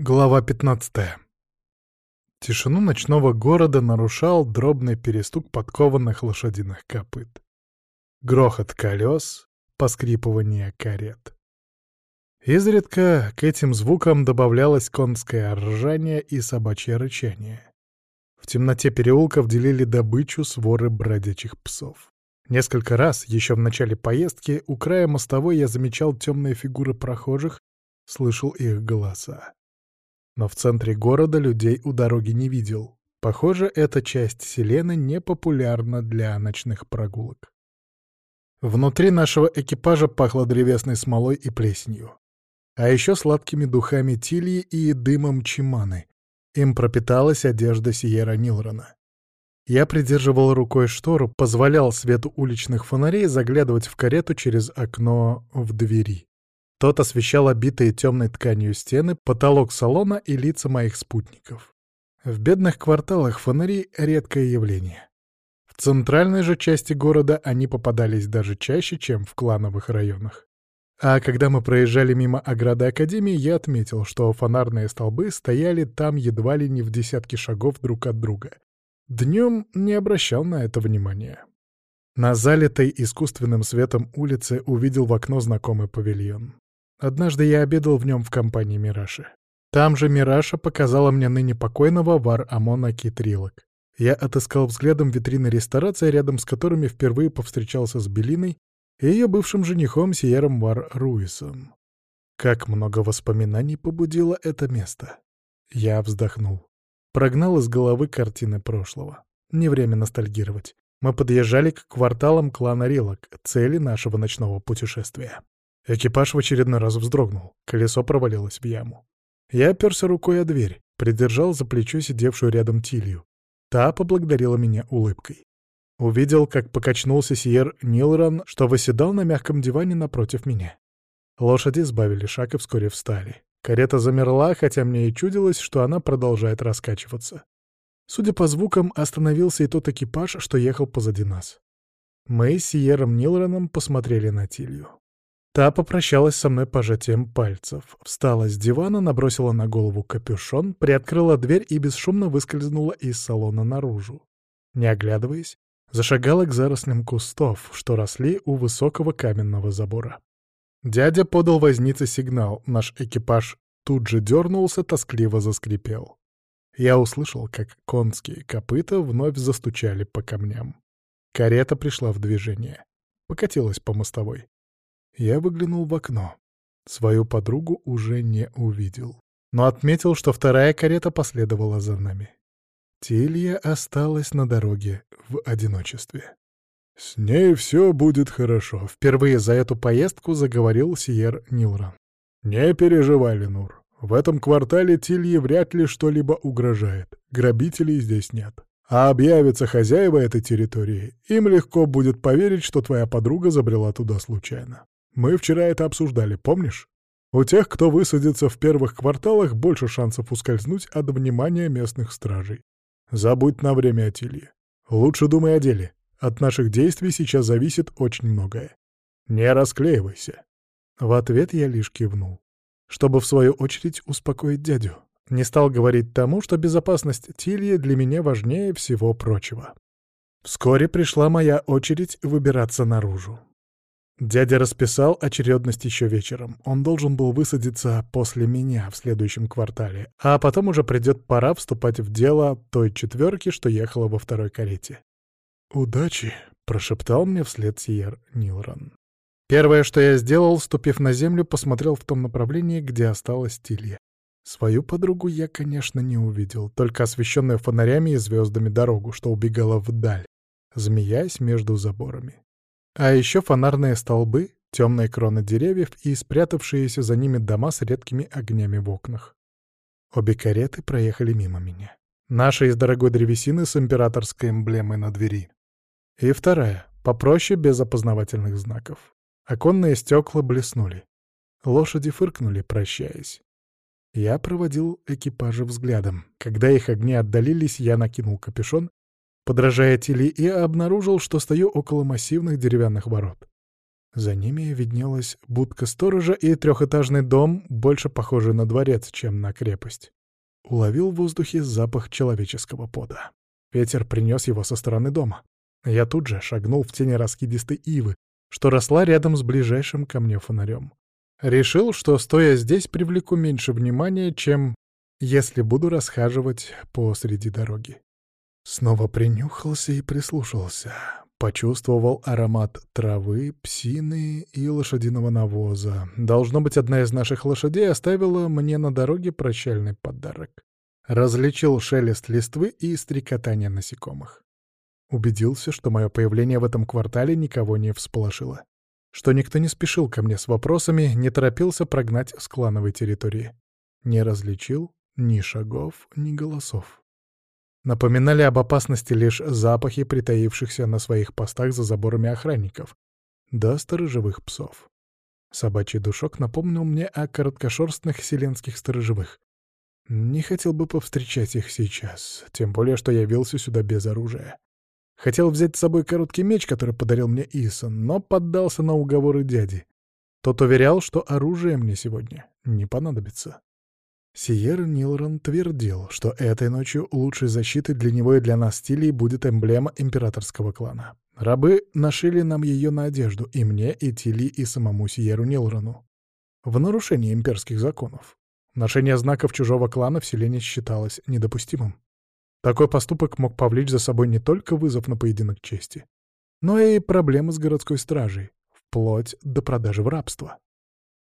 Глава 15. Тишину ночного города нарушал дробный перестук подкованных лошадиных копыт. Грохот колес, поскрипывание карет. Изредка к этим звукам добавлялось конское ржание и собачье рычание. В темноте переулков делили добычу своры бродячих псов. Несколько раз, еще в начале поездки, у края мостовой я замечал темные фигуры прохожих, слышал их голоса но в центре города людей у дороги не видел. Похоже, эта часть Селены не популярна для ночных прогулок. Внутри нашего экипажа пахло древесной смолой и плесенью. А еще сладкими духами тильи и дымом чиманы. Им пропиталась одежда Сиера Нилрона. Я придерживал рукой штору, позволял свету уличных фонарей заглядывать в карету через окно в двери. Тот освещал обитые темной тканью стены, потолок салона и лица моих спутников. В бедных кварталах фонари — редкое явление. В центральной же части города они попадались даже чаще, чем в клановых районах. А когда мы проезжали мимо ограды Академии, я отметил, что фонарные столбы стояли там едва ли не в десятки шагов друг от друга. Днем не обращал на это внимания. На залитой искусственным светом улице увидел в окно знакомый павильон. Однажды я обедал в нем в компании Мираши. Там же Мираша показала мне ныне покойного Вар Амона Китрилок. Я отыскал взглядом витрины ресторации, рядом с которыми впервые повстречался с Белиной и ее бывшим женихом Сиером Вар Руисом. Как много воспоминаний побудило это место. Я вздохнул. Прогнал из головы картины прошлого. Не время ностальгировать. Мы подъезжали к кварталам клана Рилок, цели нашего ночного путешествия. Экипаж в очередной раз вздрогнул, колесо провалилось в яму. Я оперся рукой о дверь, придержал за плечо сидевшую рядом Тилью. Та поблагодарила меня улыбкой. Увидел, как покачнулся Сиер Нилран, что восседал на мягком диване напротив меня. Лошади сбавили шаг и вскоре встали. Карета замерла, хотя мне и чудилось, что она продолжает раскачиваться. Судя по звукам, остановился и тот экипаж, что ехал позади нас. Мы с Сиером Нилраном посмотрели на Тилью. Та попрощалась со мной пожатием пальцев, встала с дивана, набросила на голову капюшон, приоткрыла дверь и бесшумно выскользнула из салона наружу. Не оглядываясь, зашагала к зарослям кустов, что росли у высокого каменного забора. Дядя подал вознице сигнал, наш экипаж тут же дернулся, тоскливо заскрипел. Я услышал, как конские копыта вновь застучали по камням. Карета пришла в движение. Покатилась по мостовой. Я выглянул в окно. Свою подругу уже не увидел. Но отметил, что вторая карета последовала за нами. Тилья осталась на дороге в одиночестве. «С ней все будет хорошо», — впервые за эту поездку заговорил Сиер Нилран. «Не переживай, Ленур. В этом квартале Тилье вряд ли что-либо угрожает. Грабителей здесь нет. А объявятся хозяева этой территории, им легко будет поверить, что твоя подруга забрела туда случайно. Мы вчера это обсуждали, помнишь? У тех, кто высадится в первых кварталах, больше шансов ускользнуть от внимания местных стражей. Забудь на время о Тилье. Лучше думай о деле. От наших действий сейчас зависит очень многое. Не расклеивайся. В ответ я лишь кивнул. Чтобы, в свою очередь, успокоить дядю. Не стал говорить тому, что безопасность Тильи для меня важнее всего прочего. Вскоре пришла моя очередь выбираться наружу. Дядя расписал очередность еще вечером. Он должен был высадиться после меня в следующем квартале, а потом уже придет пора вступать в дело той четверки, что ехала во второй карете. «Удачи!» — прошептал мне вслед Сиер Нилрон. Первое, что я сделал, ступив на землю, посмотрел в том направлении, где осталась Тилья. Свою подругу я, конечно, не увидел, только освещенную фонарями и звездами дорогу, что убегала вдаль, змеясь между заборами. А еще фонарные столбы, темные кроны деревьев и спрятавшиеся за ними дома с редкими огнями в окнах. Обе кареты проехали мимо меня. Наша из дорогой древесины с императорской эмблемой на двери. И вторая, попроще, без опознавательных знаков. Оконные стекла блеснули. Лошади фыркнули, прощаясь. Я проводил экипажи взглядом. Когда их огни отдалились, я накинул капюшон подражая Тили, и обнаружил, что стою около массивных деревянных ворот. За ними виднелась будка сторожа и трехэтажный дом, больше похожий на дворец, чем на крепость. Уловил в воздухе запах человеческого пода. Ветер принес его со стороны дома. Я тут же шагнул в тени раскидистой ивы, что росла рядом с ближайшим ко мне фонарем. Решил, что, стоя здесь, привлеку меньше внимания, чем если буду расхаживать по среди дороги. Снова принюхался и прислушался. Почувствовал аромат травы, псины и лошадиного навоза. Должно быть, одна из наших лошадей оставила мне на дороге прощальный подарок. Различил шелест листвы и стрекотание насекомых. Убедился, что мое появление в этом квартале никого не всполошило. Что никто не спешил ко мне с вопросами, не торопился прогнать с клановой территории. Не различил ни шагов, ни голосов. Напоминали об опасности лишь запахи притаившихся на своих постах за заборами охранников, да сторожевых псов. Собачий душок напомнил мне о короткошерстных селенских сторожевых. Не хотел бы повстречать их сейчас, тем более, что явился сюда без оружия. Хотел взять с собой короткий меч, который подарил мне Исон, но поддался на уговоры дяди. Тот уверял, что оружие мне сегодня не понадобится. Сиер Нилрон твердил, что этой ночью лучшей защитой для него и для нас Тилии будет эмблема императорского клана. Рабы нашили нам ее на одежду, и мне, и Тили, и самому Сиеру Нилрону. В нарушении имперских законов. Ношение знаков чужого клана в селении считалось недопустимым. Такой поступок мог повлечь за собой не только вызов на поединок чести, но и проблемы с городской стражей, вплоть до продажи в рабство.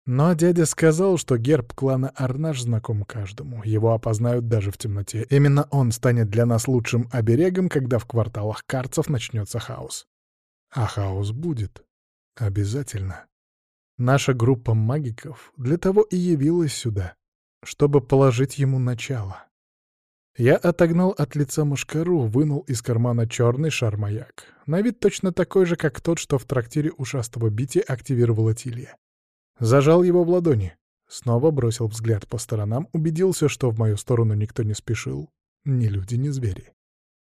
Но дядя сказал, что герб клана Арнаш знаком каждому, его опознают даже в темноте. Именно он станет для нас лучшим оберегом, когда в кварталах карцев начнется хаос. А хаос будет. Обязательно. Наша группа магиков для того и явилась сюда, чтобы положить ему начало. Я отогнал от лица мушкару, вынул из кармана черный шар-маяк. На вид точно такой же, как тот, что в трактире ушастого Бити активировала Тилья. Зажал его в ладони. Снова бросил взгляд по сторонам, убедился, что в мою сторону никто не спешил. Ни люди, ни звери.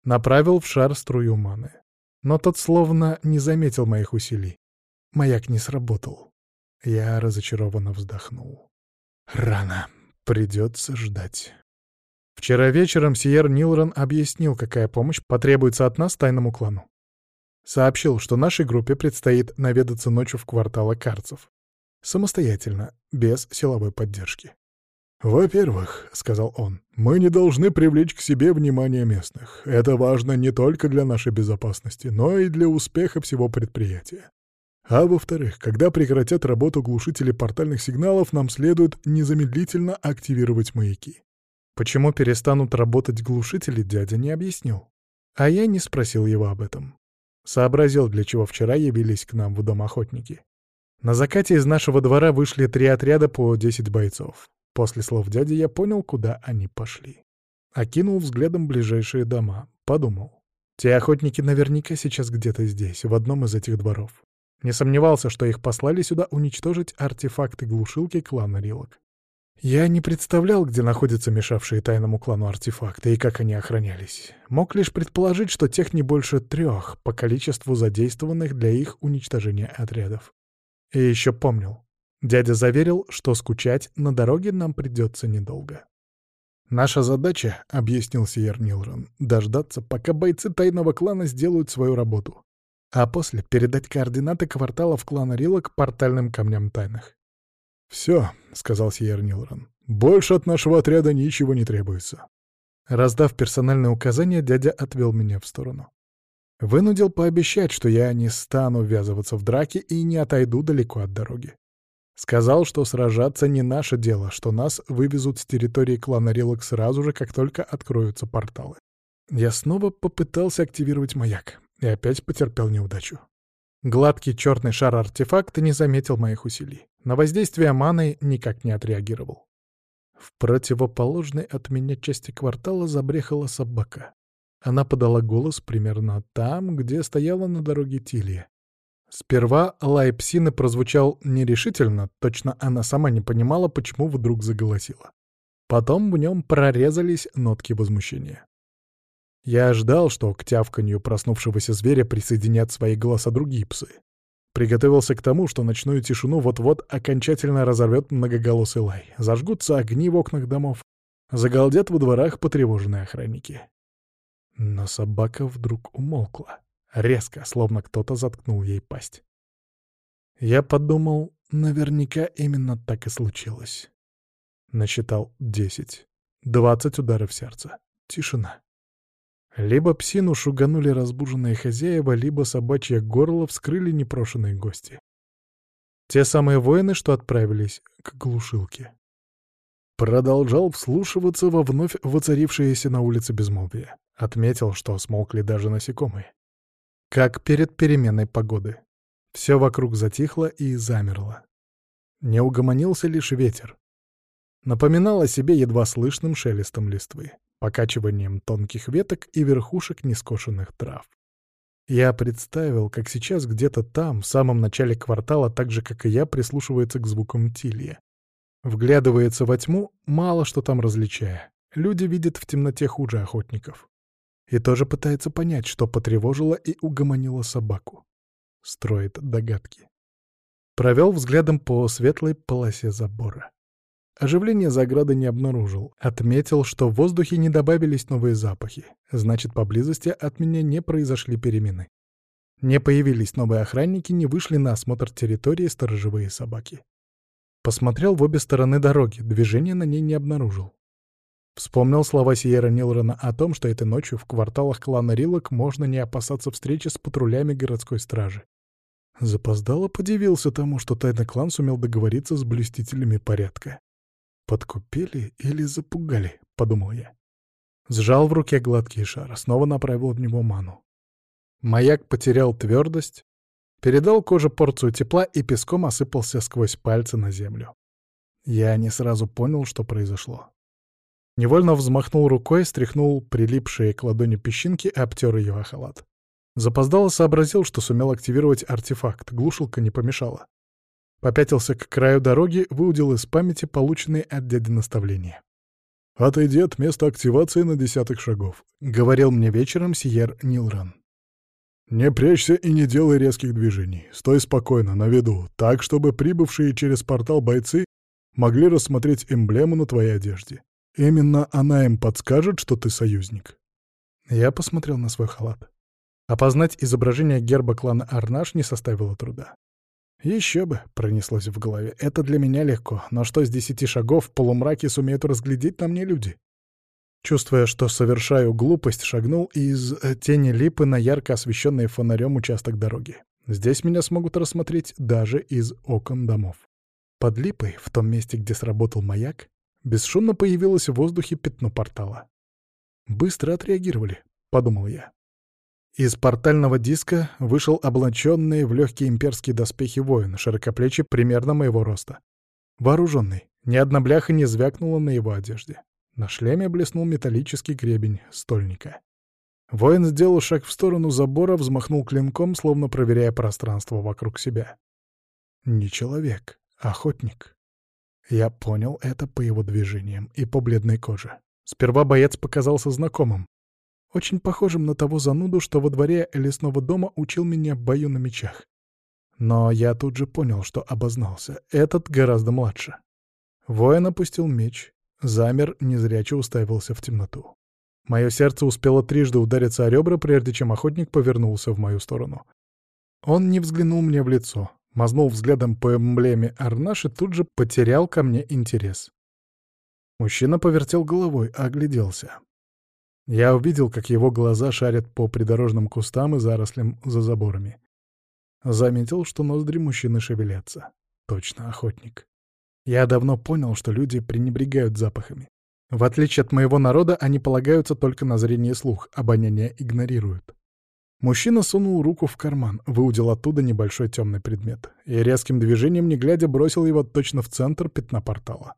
Направил в шар струю маны. Но тот словно не заметил моих усилий. Маяк не сработал. Я разочарованно вздохнул. Рано. Придется ждать. Вчера вечером Сиер Нилрон объяснил, какая помощь потребуется от нас тайному клану. Сообщил, что нашей группе предстоит наведаться ночью в кварталы Карцев. Самостоятельно, без силовой поддержки. «Во-первых, — сказал он, — мы не должны привлечь к себе внимание местных. Это важно не только для нашей безопасности, но и для успеха всего предприятия. А во-вторых, когда прекратят работу глушители портальных сигналов, нам следует незамедлительно активировать маяки. Почему перестанут работать глушители, дядя не объяснил. А я не спросил его об этом. Сообразил, для чего вчера явились к нам в дом охотники. На закате из нашего двора вышли три отряда по десять бойцов. После слов дяди я понял, куда они пошли. Окинул взглядом ближайшие дома. Подумал. Те охотники наверняка сейчас где-то здесь, в одном из этих дворов. Не сомневался, что их послали сюда уничтожить артефакты глушилки клана Рилок. Я не представлял, где находятся мешавшие тайному клану артефакты и как они охранялись. Мог лишь предположить, что тех не больше трех по количеству задействованных для их уничтожения отрядов. И еще помнил. Дядя заверил, что скучать на дороге нам придется недолго. «Наша задача», — объяснил Сиер Нилрон, — «дождаться, пока бойцы тайного клана сделают свою работу, а после передать координаты кварталов клана Рила к портальным камням тайных. «Все», — сказал Сиер Нилрон, — «больше от нашего отряда ничего не требуется». Раздав персональные указания, дядя отвел меня в сторону. Вынудил пообещать, что я не стану ввязываться в драки и не отойду далеко от дороги. Сказал, что сражаться не наше дело, что нас вывезут с территории клана Рилок сразу же, как только откроются порталы. Я снова попытался активировать маяк и опять потерпел неудачу. Гладкий черный шар артефакта не заметил моих усилий. На воздействие маны никак не отреагировал. В противоположной от меня части квартала забрехала собака. Она подала голос примерно там, где стояла на дороге Тилья. Сперва лай псины прозвучал нерешительно, точно она сама не понимала, почему вдруг заголосила. Потом в нем прорезались нотки возмущения. Я ждал, что к тявканью проснувшегося зверя присоединят свои голоса другие псы. Приготовился к тому, что ночную тишину вот-вот окончательно разорвет многоголосый лай. Зажгутся огни в окнах домов. Загалдят во дворах потревоженные охранники. Но собака вдруг умолкла. Резко, словно кто-то заткнул ей пасть. Я подумал, наверняка именно так и случилось. Насчитал десять. Двадцать ударов сердца. Тишина. Либо псину шуганули разбуженные хозяева, либо собачье горло вскрыли непрошенные гости. Те самые воины, что отправились к глушилке. Продолжал вслушиваться во вновь воцарившееся на улице безмолвие. Отметил, что смолкли даже насекомые. Как перед переменной погоды. Все вокруг затихло и замерло. Не угомонился лишь ветер. Напоминал о себе едва слышным шелестом листвы покачиванием тонких веток и верхушек нескошенных трав. Я представил, как сейчас где-то там, в самом начале квартала, так же, как и я, прислушивается к звукам тилья. Вглядывается во тьму, мало что там различая. Люди видят в темноте хуже охотников. И тоже пытается понять, что потревожило и угомонило собаку. Строит догадки. Провел взглядом по светлой полосе забора. Оживление заграды не обнаружил. Отметил, что в воздухе не добавились новые запахи. Значит, поблизости от меня не произошли перемены. Не появились новые охранники, не вышли на осмотр территории сторожевые собаки. Посмотрел в обе стороны дороги, движения на ней не обнаружил. Вспомнил слова Сиера Нилрона о том, что этой ночью в кварталах клана Рилок можно не опасаться встречи с патрулями городской стражи. Запоздало подивился тому, что тайный клан сумел договориться с блюстителями порядка. «Подкупили или запугали?» — подумал я. Сжал в руке гладкий шар, снова направил в него ману. Маяк потерял твердость, передал коже порцию тепла и песком осыпался сквозь пальцы на землю. Я не сразу понял, что произошло. Невольно взмахнул рукой, стряхнул прилипшие к ладони песчинки и обтер ее о халат. Запоздало сообразил, что сумел активировать артефакт, глушилка не помешала. Попятился к краю дороги, выудил из памяти полученные от дяди наставления. «Отойди от места активации на десяток шагов», — говорил мне вечером Сиер Нилран. «Не прячься и не делай резких движений. Стой спокойно, на виду, так, чтобы прибывшие через портал бойцы могли рассмотреть эмблему на твоей одежде. Именно она им подскажет, что ты союзник». Я посмотрел на свой халат. Опознать изображение герба клана Арнаш не составило труда. Еще бы, пронеслось в голове. Это для меня легко, но что с десяти шагов в полумраке сумеют разглядеть на мне люди? Чувствуя, что совершаю глупость, шагнул из э, тени липы на ярко освещенный фонарем участок дороги. Здесь меня смогут рассмотреть даже из окон домов. Под липой, в том месте, где сработал маяк, бесшумно появилось в воздухе пятно портала. «Быстро отреагировали», — подумал я. Из портального диска вышел облаченный в легкие имперские доспехи воин, широкоплечий примерно моего роста. Вооруженный, ни одна бляха не звякнула на его одежде. На шлеме блеснул металлический гребень стольника. Воин сделал шаг в сторону забора, взмахнул клинком, словно проверяя пространство вокруг себя. Не человек, охотник. Я понял это по его движениям и по бледной коже. Сперва боец показался знакомым, очень похожим на того зануду, что во дворе лесного дома учил меня бою на мечах. Но я тут же понял, что обознался. Этот гораздо младше. Воин опустил меч, замер, незряче уставился в темноту. Мое сердце успело трижды удариться о ребра, прежде чем охотник повернулся в мою сторону. Он не взглянул мне в лицо, мазнул взглядом по эмблеме Арнаш и тут же потерял ко мне интерес. Мужчина повертел головой, огляделся. Я увидел, как его глаза шарят по придорожным кустам и зарослям за заборами. Заметил, что ноздри мужчины шевелятся. Точно охотник. Я давно понял, что люди пренебрегают запахами. В отличие от моего народа, они полагаются только на зрение и слух, обоняние игнорируют. Мужчина сунул руку в карман, выудил оттуда небольшой темный предмет и резким движением, не глядя, бросил его точно в центр пятна портала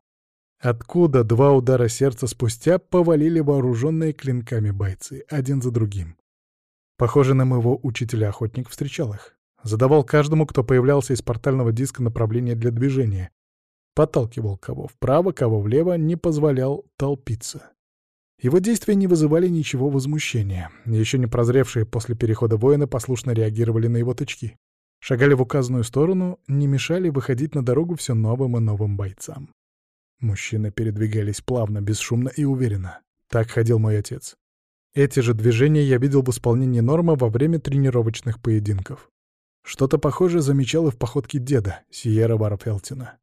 откуда два удара сердца спустя повалили вооруженные клинками бойцы, один за другим. Похоже, на моего учителя-охотник встречал их. Задавал каждому, кто появлялся из портального диска направление для движения. Подталкивал кого вправо, кого влево, не позволял толпиться. Его действия не вызывали ничего возмущения. Еще не прозревшие после перехода воины послушно реагировали на его тычки. шагали в указанную сторону, не мешали выходить на дорогу все новым и новым бойцам. Мужчины передвигались плавно, бесшумно и уверенно. Так ходил мой отец. Эти же движения я видел в исполнении Норма во время тренировочных поединков. Что-то похожее замечал и в походке деда, Сиера Варфелтина.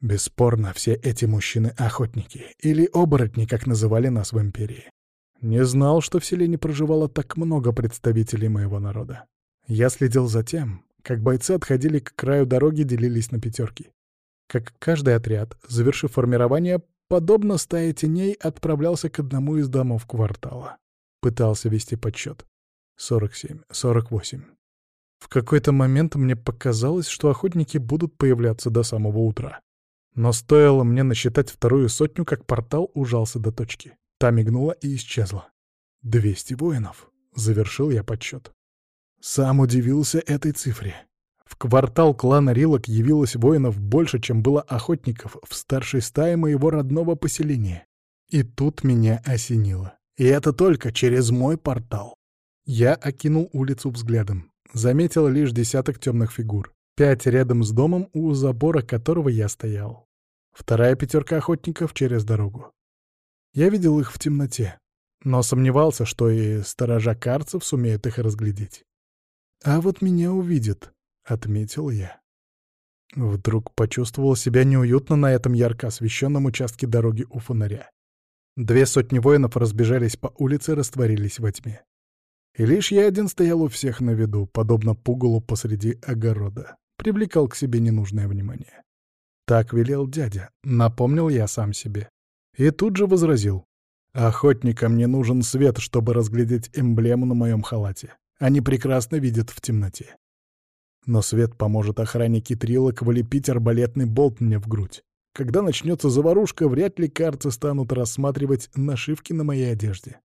Бесспорно, все эти мужчины — охотники, или оборотни, как называли нас в Империи. Не знал, что в селе проживало так много представителей моего народа. Я следил за тем, как бойцы отходили к краю дороги, делились на пятерки. Как каждый отряд, завершив формирование, подобно стае теней, отправлялся к одному из домов квартала. Пытался вести подсчет. 47, 48. В какой-то момент мне показалось, что охотники будут появляться до самого утра. Но стоило мне насчитать вторую сотню, как портал ужался до точки. Та мигнула и исчезла. «Двести воинов», — завершил я подсчет. Сам удивился этой цифре. В квартал клана Рилок явилось воинов больше, чем было охотников в старшей стае моего родного поселения. И тут меня осенило. И это только через мой портал. Я окинул улицу взглядом. Заметил лишь десяток темных фигур. Пять рядом с домом, у забора которого я стоял. Вторая пятерка охотников через дорогу. Я видел их в темноте, но сомневался, что и сторожа карцев сумеют их разглядеть. «А вот меня увидят», — отметил я. Вдруг почувствовал себя неуютно на этом ярко освещенном участке дороги у фонаря. Две сотни воинов разбежались по улице, растворились во тьме. И лишь я один стоял у всех на виду, подобно пугалу посреди огорода, привлекал к себе ненужное внимание. Так велел дядя, напомнил я сам себе. И тут же возразил. «Охотникам не нужен свет, чтобы разглядеть эмблему на моем халате. Они прекрасно видят в темноте. Но свет поможет охраннике Трилок вылепить арбалетный болт мне в грудь. Когда начнется заварушка, вряд ли карцы станут рассматривать нашивки на моей одежде.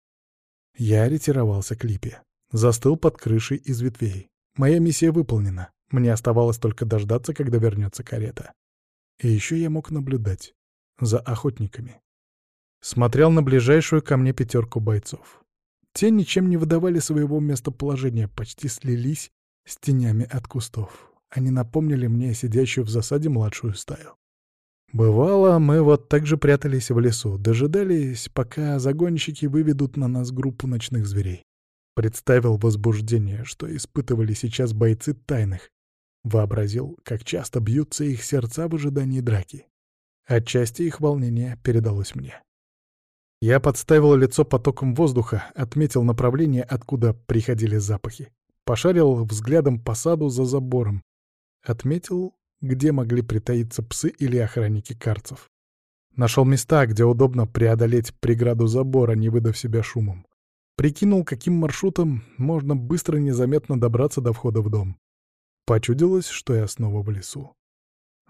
Я ретировался к липе. Застыл под крышей из ветвей. Моя миссия выполнена. Мне оставалось только дождаться, когда вернется карета. И еще я мог наблюдать за охотниками. Смотрел на ближайшую ко мне пятерку бойцов. Те ничем не выдавали своего местоположения, почти слились с тенями от кустов. Они напомнили мне сидящую в засаде младшую стаю. Бывало, мы вот так же прятались в лесу, дожидались, пока загонщики выведут на нас группу ночных зверей. Представил возбуждение, что испытывали сейчас бойцы тайных. Вообразил, как часто бьются их сердца в ожидании драки. Отчасти их волнение передалось мне. Я подставил лицо потоком воздуха, отметил направление, откуда приходили запахи. Пошарил взглядом по саду за забором. Отметил, где могли притаиться псы или охранники карцев. Нашел места, где удобно преодолеть преграду забора, не выдав себя шумом. Прикинул, каким маршрутом можно быстро и незаметно добраться до входа в дом. Почудилось, что я снова в лесу.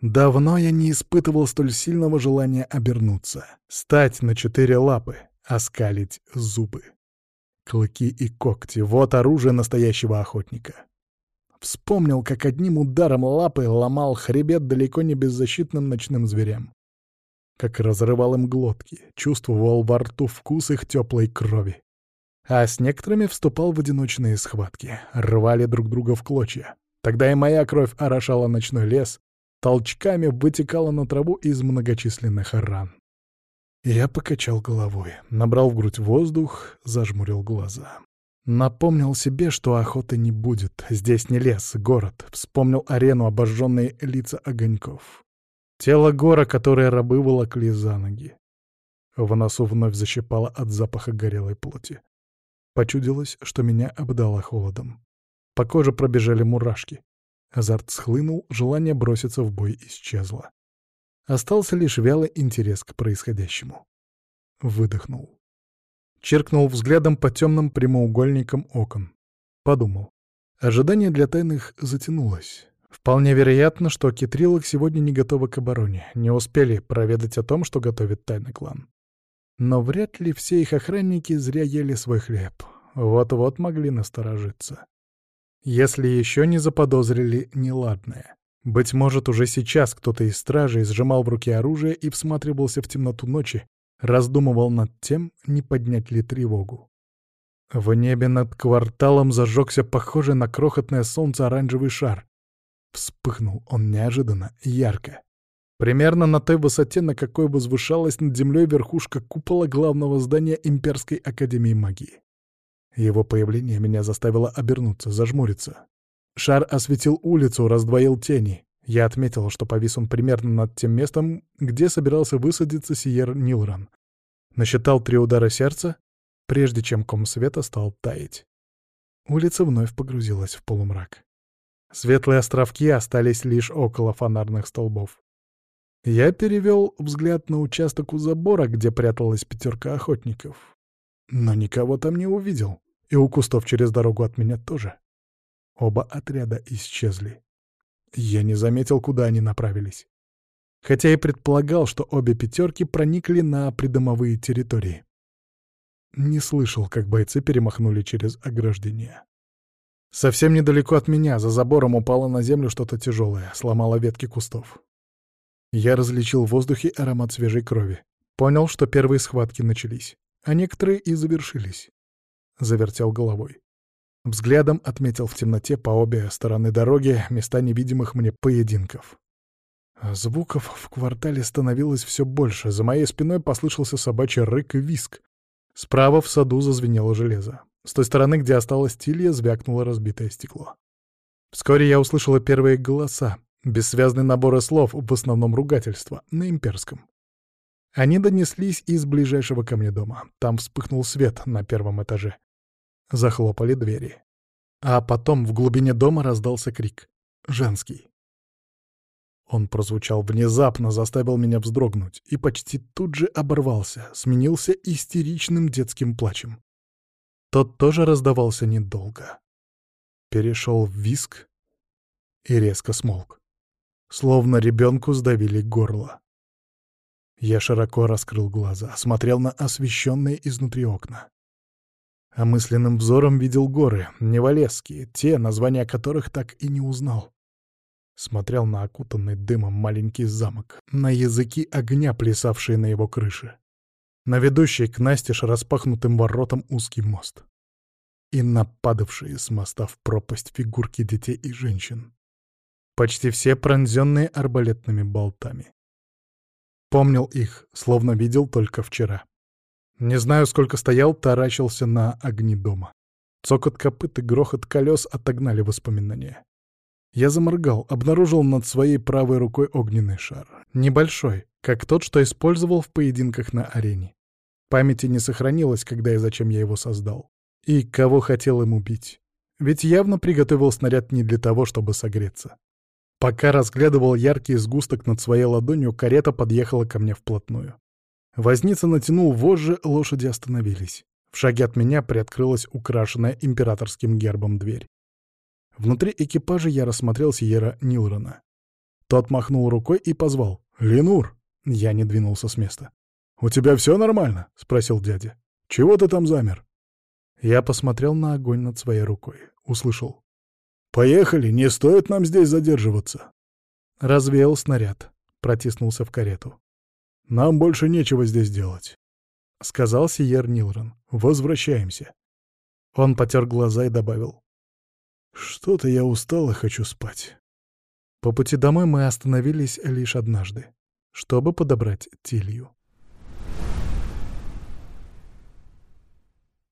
Давно я не испытывал столь сильного желания обернуться, стать на четыре лапы, оскалить зубы. Клыки и когти — вот оружие настоящего охотника. Вспомнил, как одним ударом лапы ломал хребет далеко не беззащитным ночным зверям. Как разрывал им глотки, чувствовал во рту вкус их теплой крови. А с некоторыми вступал в одиночные схватки, рвали друг друга в клочья. Тогда и моя кровь орошала ночной лес, толчками вытекала на траву из многочисленных ран. Я покачал головой, набрал в грудь воздух, зажмурил глаза. Напомнил себе, что охоты не будет. Здесь не лес, город. Вспомнил арену, обожженные лица огоньков. Тело гора, которое рабы волокли за ноги. В носу вновь защипало от запаха горелой плоти. Почудилось, что меня обдало холодом. По коже пробежали мурашки. Азарт схлынул, желание броситься в бой исчезло. Остался лишь вялый интерес к происходящему. Выдохнул. Черкнул взглядом по темным прямоугольникам окон. Подумал. Ожидание для тайных затянулось. Вполне вероятно, что Китрилок сегодня не готова к обороне, не успели проведать о том, что готовит тайный клан. Но вряд ли все их охранники зря ели свой хлеб. Вот-вот могли насторожиться если еще не заподозрили неладное. Быть может, уже сейчас кто-то из стражей сжимал в руке оружие и всматривался в темноту ночи, раздумывал над тем, не поднять ли тревогу. В небе над кварталом зажегся похожий на крохотное солнце оранжевый шар. Вспыхнул он неожиданно, ярко. Примерно на той высоте, на какой возвышалась над землей верхушка купола главного здания Имперской Академии Магии. Его появление меня заставило обернуться, зажмуриться. Шар осветил улицу, раздвоил тени. Я отметил, что повис он примерно над тем местом, где собирался высадиться Сиер Нилран. Насчитал три удара сердца, прежде чем ком света стал таять. Улица вновь погрузилась в полумрак. Светлые островки остались лишь около фонарных столбов. Я перевел взгляд на участок у забора, где пряталась пятерка охотников. Но никого там не увидел. И у кустов через дорогу от меня тоже. Оба отряда исчезли. Я не заметил, куда они направились. Хотя и предполагал, что обе пятерки проникли на придомовые территории. Не слышал, как бойцы перемахнули через ограждение. Совсем недалеко от меня, за забором упало на землю что-то тяжелое, сломало ветки кустов. Я различил в воздухе аромат свежей крови. Понял, что первые схватки начались, а некоторые и завершились. Завертел головой. Взглядом отметил в темноте по обе стороны дороги места невидимых мне поединков. Звуков в квартале становилось все больше. За моей спиной послышался собачий рык и виск. Справа в саду зазвенело железо. С той стороны, где осталась Тилья, звякнуло разбитое стекло. Вскоре я услышала первые голоса, бессвязный набор слов, в основном ругательства, на имперском. Они донеслись из ближайшего ко мне дома. Там вспыхнул свет на первом этаже. Захлопали двери. А потом в глубине дома раздался крик. Женский. Он прозвучал внезапно, заставил меня вздрогнуть, и почти тут же оборвался, сменился истеричным детским плачем. Тот тоже раздавался недолго. Перешел в виск и резко смолк. Словно ребенку сдавили горло. Я широко раскрыл глаза, смотрел на освещенные изнутри окна а мысленным взором видел горы, невалесские, те, названия которых так и не узнал. Смотрел на окутанный дымом маленький замок, на языки огня, плясавшие на его крыше, на ведущий к настежь распахнутым воротам узкий мост и нападавшие с моста в пропасть фигурки детей и женщин, почти все пронзенные арбалетными болтами. Помнил их, словно видел только вчера. Не знаю, сколько стоял, таращился на огни дома. Цокот копыт и грохот колес отогнали воспоминания. Я заморгал, обнаружил над своей правой рукой огненный шар. Небольшой, как тот, что использовал в поединках на арене. Памяти не сохранилось, когда и зачем я его создал. И кого хотел им убить. Ведь явно приготовил снаряд не для того, чтобы согреться. Пока разглядывал яркий сгусток над своей ладонью, карета подъехала ко мне вплотную. Возница натянул вожжи, лошади остановились. В шаге от меня приоткрылась украшенная императорским гербом дверь. Внутри экипажа я рассмотрел Сиера Нилрона. Тот махнул рукой и позвал. «Ленур!» Я не двинулся с места. «У тебя все нормально?» — спросил дядя. «Чего ты там замер?» Я посмотрел на огонь над своей рукой. Услышал. «Поехали, не стоит нам здесь задерживаться!» Развеял снаряд. Протиснулся в карету. Нам больше нечего здесь делать», — сказал Сиер Нилрон. «Возвращаемся». Он потер глаза и добавил. «Что-то я устал и хочу спать». По пути домой мы остановились лишь однажды, чтобы подобрать Тилью.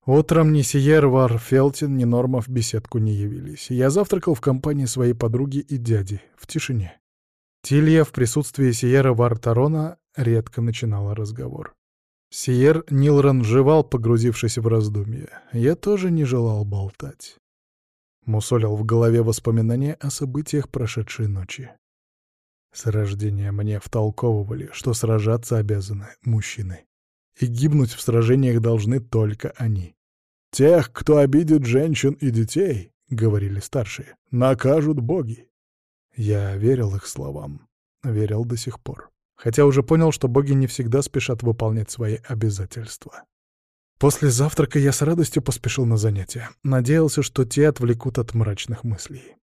Утром ни Сиер Варфелтин, ни Норма в беседку не явились. Я завтракал в компании своей подруги и дяди, в тишине. Тилья в присутствии Сиера Вартарона редко начинала разговор. Сиер Нилран жевал, погрузившись в раздумья. Я тоже не желал болтать. Мусолил в голове воспоминания о событиях прошедшей ночи. С рождения мне втолковывали, что сражаться обязаны мужчины. И гибнуть в сражениях должны только они. «Тех, кто обидит женщин и детей, — говорили старшие, — накажут боги». Я верил их словам, верил до сих пор хотя уже понял, что боги не всегда спешат выполнять свои обязательства. После завтрака я с радостью поспешил на занятия. Надеялся, что те отвлекут от мрачных мыслей.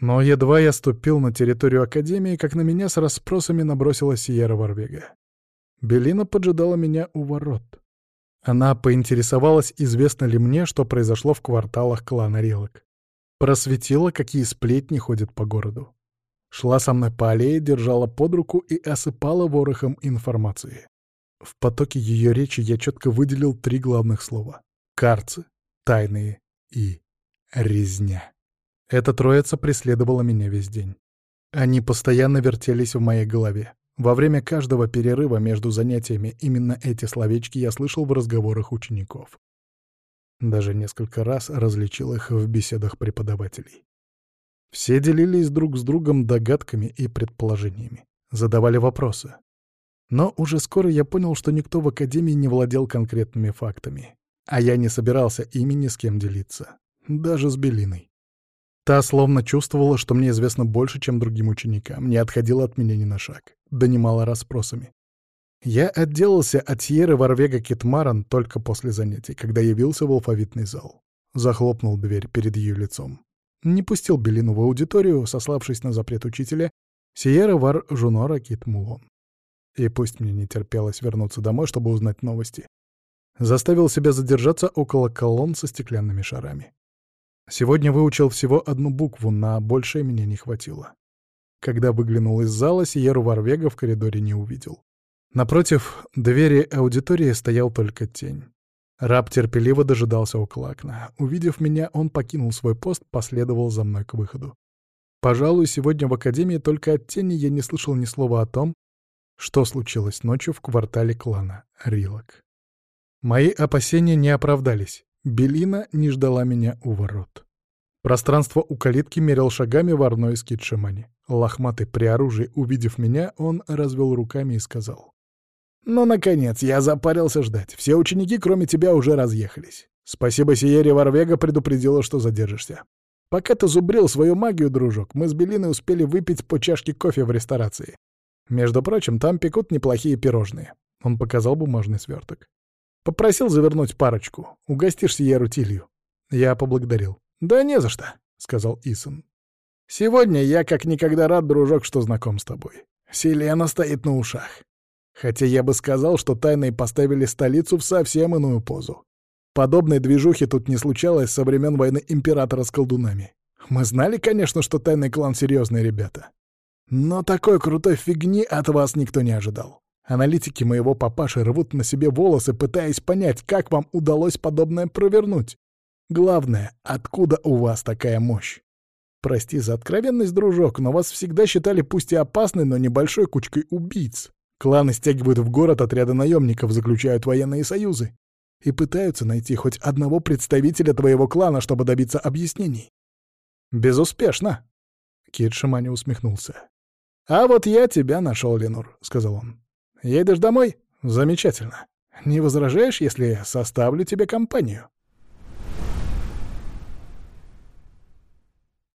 Но едва я ступил на территорию Академии, как на меня с расспросами набросилась Сиера Варвега. Белина поджидала меня у ворот. Она поинтересовалась, известно ли мне, что произошло в кварталах клана Релок. Просветила, какие сплетни ходят по городу. Шла со мной по аллее, держала под руку и осыпала ворохом информации. В потоке ее речи я четко выделил три главных слова — карцы, тайные и резня. Эта троица преследовала меня весь день. Они постоянно вертелись в моей голове. Во время каждого перерыва между занятиями именно эти словечки я слышал в разговорах учеников. Даже несколько раз различил их в беседах преподавателей. Все делились друг с другом догадками и предположениями, задавали вопросы. Но уже скоро я понял, что никто в Академии не владел конкретными фактами, а я не собирался ими ни с кем делиться, даже с Белиной. Та словно чувствовала, что мне известно больше, чем другим ученикам, не отходила от меня ни на шаг, донимала расспросами. Я отделался от Сьерры Варвега Китмаран только после занятий, когда явился в алфавитный зал. Захлопнул дверь перед ее лицом. Не пустил Белину в аудиторию, сославшись на запрет учителя, Сиера Вар Жунора Китмулон. И пусть мне не терпелось вернуться домой, чтобы узнать новости. Заставил себя задержаться около колонн со стеклянными шарами. Сегодня выучил всего одну букву, на большее мне не хватило. Когда выглянул из зала, Сиеру Варвега в коридоре не увидел. Напротив двери аудитории стоял только тень. Раб терпеливо дожидался около окна. Увидев меня, он покинул свой пост, последовал за мной к выходу. Пожалуй, сегодня в академии только от тени я не слышал ни слова о том, что случилось ночью в квартале клана Рилок. Мои опасения не оправдались. Белина не ждала меня у ворот. Пространство у калитки мерил шагами варной из Китшимани. Лохматый при оружии, увидев меня, он развел руками и сказал. «Ну, наконец, я запарился ждать. Все ученики, кроме тебя, уже разъехались. Спасибо Сиере Варвега предупредила, что задержишься. Пока ты зубрил свою магию, дружок, мы с Белиной успели выпить по чашке кофе в ресторации. Между прочим, там пекут неплохие пирожные». Он показал бумажный сверток. Попросил завернуть парочку. Угостишь Сиеру Тилью. Я поблагодарил. «Да не за что», — сказал Исон. «Сегодня я как никогда рад, дружок, что знаком с тобой. Селена стоит на ушах. Хотя я бы сказал, что тайные поставили столицу в совсем иную позу. Подобной движухи тут не случалось со времен войны Императора с колдунами. Мы знали, конечно, что тайный клан — серьезные ребята. Но такой крутой фигни от вас никто не ожидал. Аналитики моего папаши рвут на себе волосы, пытаясь понять, как вам удалось подобное провернуть. Главное, откуда у вас такая мощь? Прости за откровенность, дружок, но вас всегда считали пусть и опасной, но небольшой кучкой убийц. Кланы стягивают в город отряды наемников, заключают военные союзы и пытаются найти хоть одного представителя твоего клана, чтобы добиться объяснений. Безуспешно. Кит Шимани усмехнулся. «А вот я тебя нашел, Ленур», — сказал он. «Едешь домой? Замечательно. Не возражаешь, если составлю тебе компанию?»